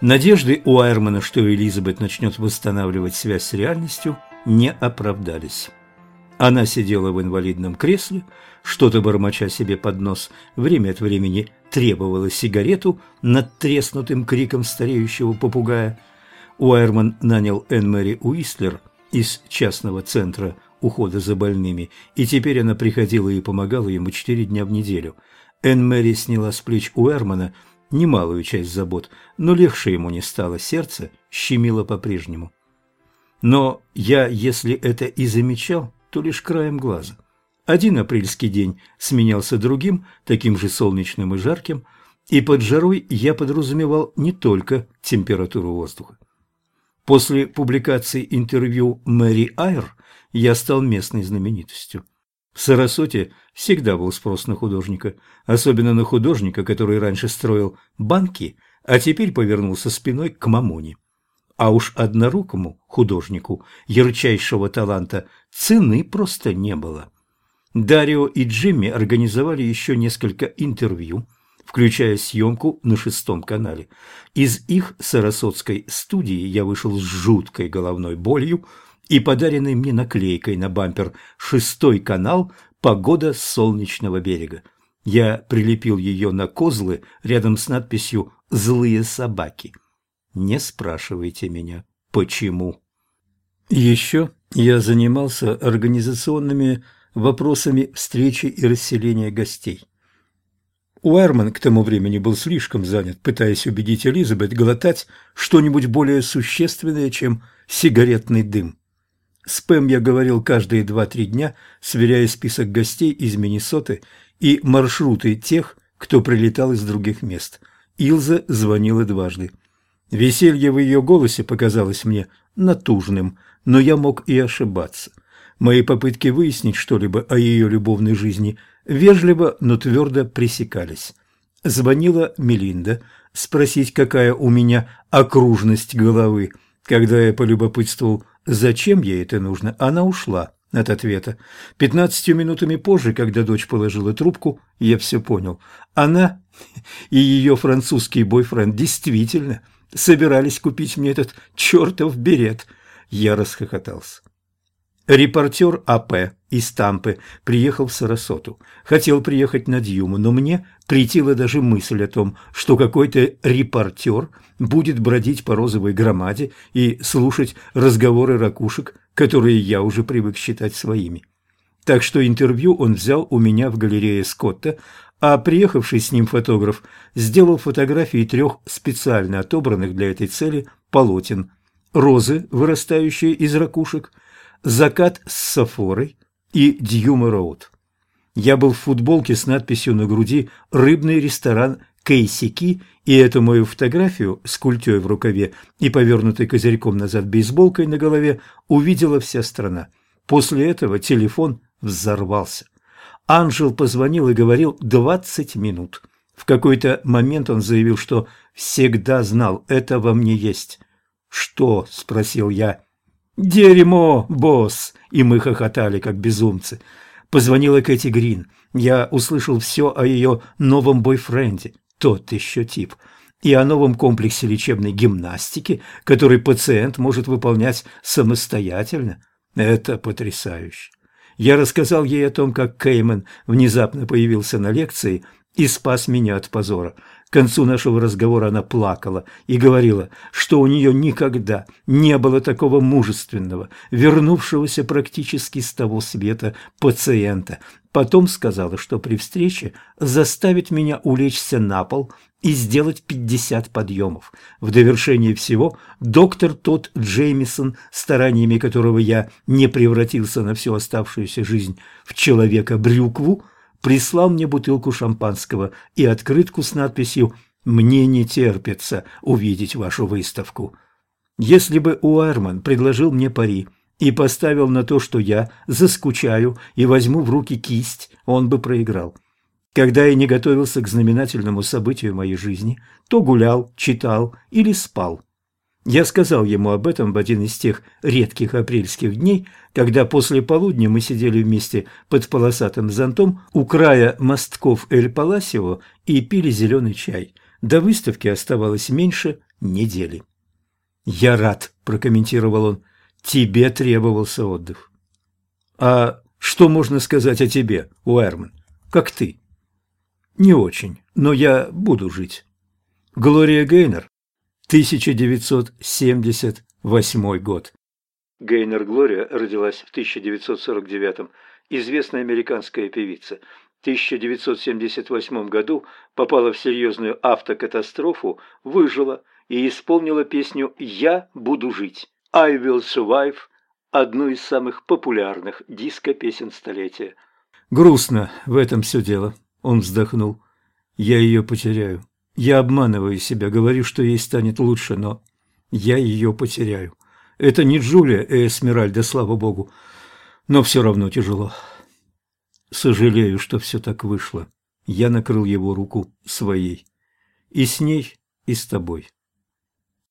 Надежды у Айрмана, что Элизабет начнет восстанавливать связь с реальностью, не оправдались. Она сидела в инвалидном кресле, что-то бормоча себе под нос, время от времени требовала сигарету над треснутым криком стареющего попугая. Уайерман нанял Энн Мэри Уистлер из частного центра ухода за больными, и теперь она приходила и помогала ему четыре дня в неделю. Энн Мэри сняла с плеч Уэрмана немалую часть забот, но легче ему не стало, сердце щемило по-прежнему. Но я, если это и замечал, то лишь краем глаза. Один апрельский день сменялся другим, таким же солнечным и жарким, и под жарой я подразумевал не только температуру воздуха. После публикации интервью Мэри Айр я стал местной знаменитостью. В Сарасоте всегда был спрос на художника, особенно на художника, который раньше строил банки, а теперь повернулся спиной к мамоне. А уж однорукому художнику ярчайшего таланта цены просто не было. Дарио и Джимми организовали еще несколько интервью, включая съемку на шестом канале. Из их сарасотской студии я вышел с жуткой головной болью и подаренной мне наклейкой на бампер «Шестой канал. Погода с солнечного берега». Я прилепил ее на козлы рядом с надписью «Злые собаки». Не спрашивайте меня, почему. Еще я занимался организационными вопросами встречи и расселения гостей. Уэрман к тому времени был слишком занят, пытаясь убедить Элизабет глотать что-нибудь более существенное, чем сигаретный дым. С Пэм я говорил каждые два-три дня, сверяя список гостей из Миннесоты и маршруты тех, кто прилетал из других мест. Илза звонила дважды. Веселье в ее голосе показалось мне натужным, но я мог и ошибаться. Мои попытки выяснить что-либо о ее любовной жизни вежливо, но твердо пресекались. Звонила Мелинда спросить, какая у меня окружность головы. Когда я полюбопытствовал, зачем ей это нужно, она ушла от ответа. Пятнадцатью минутами позже, когда дочь положила трубку, я все понял. Она и ее французский бойфренд действительно собирались купить мне этот чертов берет. Я расхохотался. Репортер АП из Тампы приехал в Сарасоту. Хотел приехать на Дьюму, но мне притила даже мысль о том, что какой-то репортер будет бродить по розовой громаде и слушать разговоры ракушек, которые я уже привык считать своими. Так что интервью он взял у меня в галерее Скотта, а приехавший с ним фотограф сделал фотографии трех специально отобранных для этой цели полотен. Розы, вырастающие из ракушек – «Закат с Сафорой» и «Дьюма Роуд». Я был в футболке с надписью на груди «Рыбный ресторан Кейсики», и эту мою фотографию с культей в рукаве и повернутой козырьком назад бейсболкой на голове увидела вся страна. После этого телефон взорвался. Анжел позвонил и говорил «двадцать минут». В какой-то момент он заявил, что всегда знал, это во мне есть. «Что?» – спросил я. «Дерьмо, босс!» И мы хохотали, как безумцы. Позвонила Кэти Грин. Я услышал все о ее новом бойфренде. Тот еще тип. И о новом комплексе лечебной гимнастики, который пациент может выполнять самостоятельно. Это потрясающе. Я рассказал ей о том, как Кеймен внезапно появился на лекции и спас меня от позора. К концу нашего разговора она плакала и говорила, что у нее никогда не было такого мужественного, вернувшегося практически с того света пациента. Потом сказала, что при встрече заставит меня улечься на пол и сделать 50 подъемов. В довершение всего доктор Тодд Джеймисон, стараниями которого я не превратился на всю оставшуюся жизнь в человека-брюкву, прислал мне бутылку шампанского и открытку с надписью «Мне не терпится увидеть вашу выставку». Если бы Уэрман предложил мне пари и поставил на то, что я заскучаю и возьму в руки кисть, он бы проиграл. Когда я не готовился к знаменательному событию моей жизни, то гулял, читал или спал. Я сказал ему об этом в один из тех редких апрельских дней, когда после полудня мы сидели вместе под полосатым зонтом у края мостков Эль-Паласио и пили зеленый чай. До выставки оставалось меньше недели. «Я рад», – прокомментировал он, – «тебе требовался отдых». «А что можно сказать о тебе, Уэрман? Как ты?» «Не очень, но я буду жить». Глория Гейнер, 1978 год. Гейнер Глория родилась в 1949 известная американская певица. В 1978 году попала в серьезную автокатастрофу, выжила и исполнила песню «Я буду жить» «I will survive», одну из самых популярных диско-песен столетия. «Грустно в этом все дело», — он вздохнул. «Я ее потеряю. Я обманываю себя, говорю, что ей станет лучше, но я ее потеряю. Это не Джулия и Эсмеральда, слава богу, но все равно тяжело. Сожалею, что все так вышло. Я накрыл его руку своей. И с ней, и с тобой.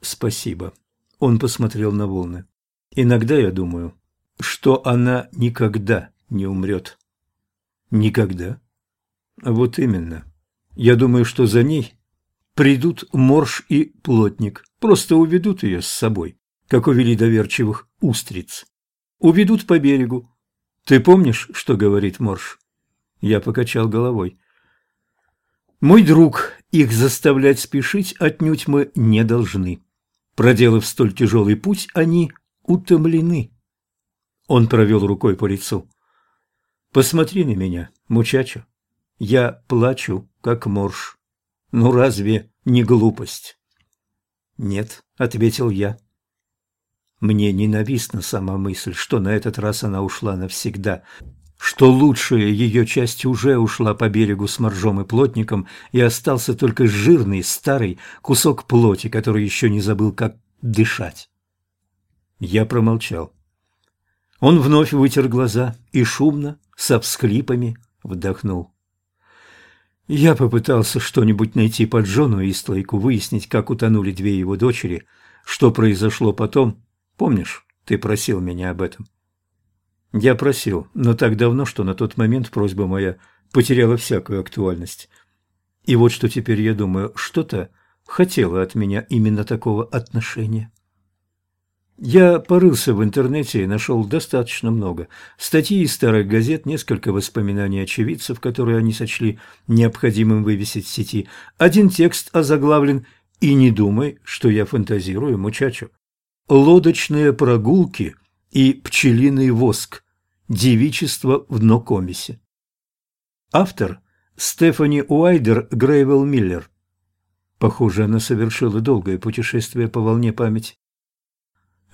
Спасибо. Он посмотрел на волны. Иногда я думаю, что она никогда не умрет. Никогда. Вот именно. Я думаю, что за ней Придут Морж и Плотник, просто уведут ее с собой, как увели доверчивых устриц. Уведут по берегу. Ты помнишь, что говорит Морж? Я покачал головой. Мой друг, их заставлять спешить отнюдь мы не должны. Проделав столь тяжелый путь, они утомлены. Он провел рукой по лицу. Посмотри на меня, мучачо. Я плачу, как морж. Ну разве не глупость? Нет, ответил я. Мне ненавистна сама мысль, что на этот раз она ушла навсегда, что лучшая ее часть уже ушла по берегу с моржом и плотником, и остался только жирный старый кусок плоти, который еще не забыл, как дышать. Я промолчал. Он вновь вытер глаза и шумно, со всхлипами, вдохнул. Я попытался что-нибудь найти по Джону и Истлейку, выяснить, как утонули две его дочери, что произошло потом. Помнишь, ты просил меня об этом? Я просил, но так давно, что на тот момент просьба моя потеряла всякую актуальность. И вот что теперь я думаю, что-то хотело от меня именно такого отношения. Я порылся в интернете и нашел достаточно много. Статьи из старых газет, несколько воспоминаний очевидцев, которые они сочли необходимым вывесить в сети. Один текст озаглавлен «И не думай, что я фантазирую, мучачо». «Лодочные прогулки и пчелиный воск. Девичество в Нокомисе». Автор Стефани Уайдер Грейвелл Миллер. Похоже, она совершила долгое путешествие по волне памяти.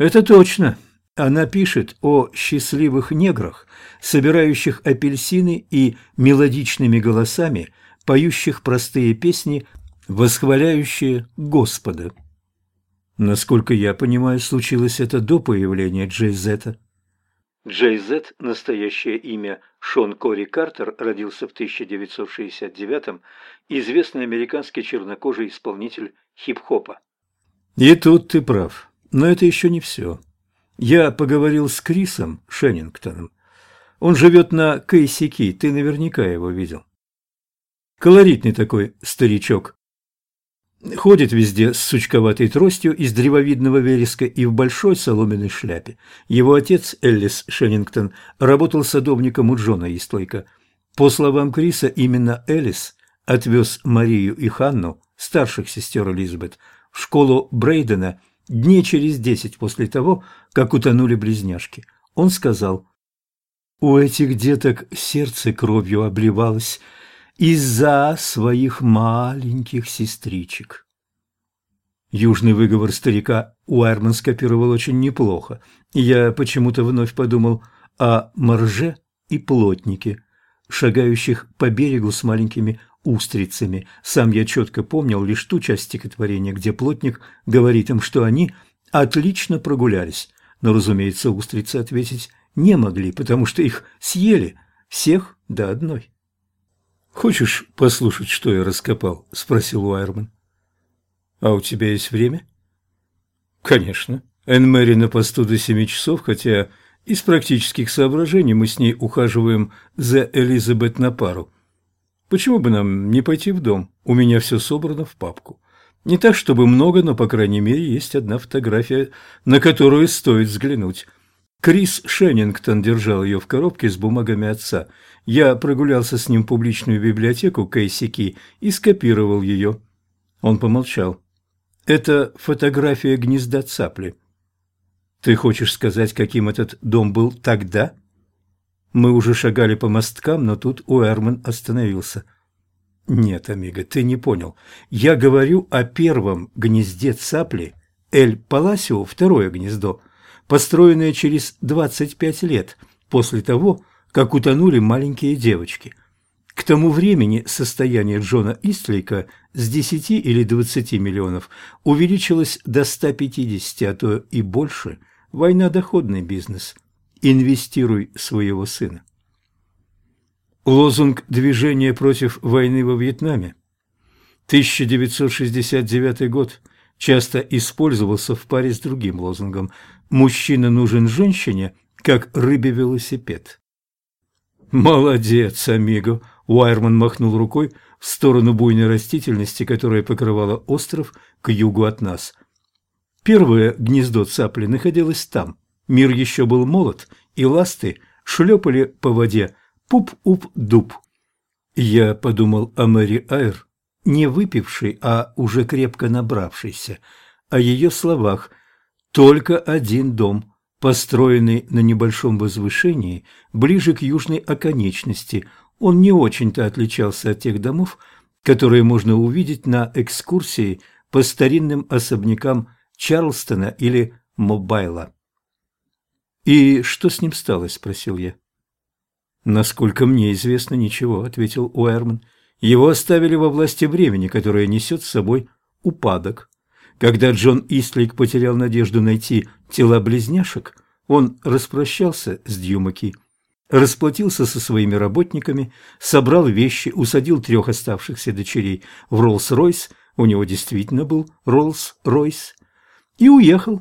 Это точно. Она пишет о счастливых неграх, собирающих апельсины и мелодичными голосами, поющих простые песни, восхваляющие Господа. Насколько я понимаю, случилось это до появления Джей Зета. Джей Зет, настоящее имя Шон Кори Картер, родился в 1969-м, известный американский чернокожий исполнитель хип-хопа. И тут ты прав. Но это еще не все. Я поговорил с Крисом Шеннингтоном. Он живет на Кейсики, ты наверняка его видел. Колоритный такой старичок. Ходит везде с сучковатой тростью из древовидного вереска и в большой соломенной шляпе. Его отец, Эллис Шеннингтон, работал садовником у Джона Истлайка. По словам Криса, именно Эллис отвез Марию и Ханну, старших сестер Элизабет, в школу Брейдена – дней через десять после того, как утонули близняшки. Он сказал, «У этих деток сердце кровью обливалось из-за своих маленьких сестричек». Южный выговор старика Уайрман скопировал очень неплохо. Я почему-то вновь подумал о морже и плотнике, шагающих по берегу с маленькими устрицами. Сам я четко помнил лишь ту часть стихотворения, где плотник говорит им, что они отлично прогулялись. Но, разумеется, устрицы ответить не могли, потому что их съели всех до одной. «Хочешь послушать, что я раскопал?» – спросил Уайерман. «А у тебя есть время?» Конечно. Энн на посту до семи часов, хотя из практических соображений мы с ней ухаживаем за Элизабет на пару. Почему бы нам не пойти в дом? У меня все собрано в папку. Не так, чтобы много, но, по крайней мере, есть одна фотография, на которую стоит взглянуть. Крис Шеннингтон держал ее в коробке с бумагами отца. Я прогулялся с ним в публичную библиотеку Кейсики и скопировал ее. Он помолчал. Это фотография гнезда цапли. Ты хочешь сказать, каким этот дом был тогда? Мы уже шагали по мосткам, но тут Уэрман остановился. Нет, Амиго, ты не понял. Я говорю о первом гнезде цапли, Эль Паласио, второе гнездо, построенное через 25 лет после того, как утонули маленькие девочки. К тому времени состояние Джона Истлейка с 10 или 20 миллионов увеличилось до 150, а то и больше – Война – доходный бизнес. Инвестируй своего сына. Лозунг движения против войны во Вьетнаме 1969 год часто использовался в паре с другим лозунгом «Мужчина нужен женщине, как рыбе велосипед». «Молодец, амиго!» – Уайерман махнул рукой в сторону буйной растительности, которая покрывала остров к югу от нас. Первое гнездо цапли находилось там. Мир еще был молод, и ласты шлепали по воде пуп-уп-дуб. Я подумал о Мэри Айр, не выпившей, а уже крепко набравшейся, о ее словах «только один дом», построенный на небольшом возвышении, ближе к южной оконечности. Он не очень-то отличался от тех домов, которые можно увидеть на экскурсии по старинным особнякам Чарлстона или Мобайла. «И что с ним стало?» – спросил я. «Насколько мне известно, ничего», – ответил Уэрман. «Его оставили во власти времени, которое несет с собой упадок. Когда Джон Истлик потерял надежду найти тела близняшек, он распрощался с Дьюмаки, расплатился со своими работниками, собрал вещи, усадил трех оставшихся дочерей в Роллс-Ройс, у него действительно был Роллс-Ройс, и уехал.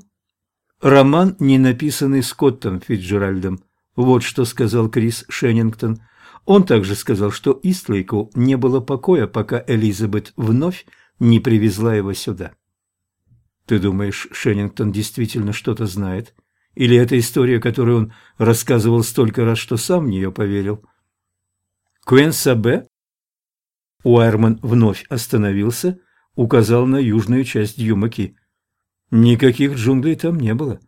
Роман, не написанный Скоттом Фитджеральдом. Вот что сказал Крис Шеннингтон. Он также сказал, что Истлейку не было покоя, пока Элизабет вновь не привезла его сюда. Ты думаешь, Шеннингтон действительно что-то знает? Или это история, которую он рассказывал столько раз, что сам в нее поверил? Куэн Сабе? Уайерман вновь остановился, указал на южную часть Юмаки. Никаких джунглей там не было.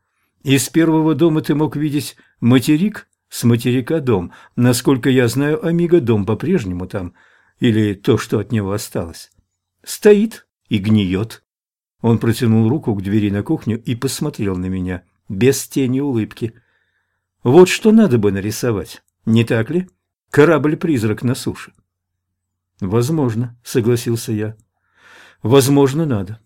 Из первого дома ты мог видеть материк, с материка дом. Насколько я знаю, Амиго дом по-прежнему там, или то, что от него осталось. Стоит и гниет. Он протянул руку к двери на кухню и посмотрел на меня, без тени улыбки. Вот что надо бы нарисовать, не так ли? Корабль-призрак на суше. Возможно, согласился я. Возможно, надо.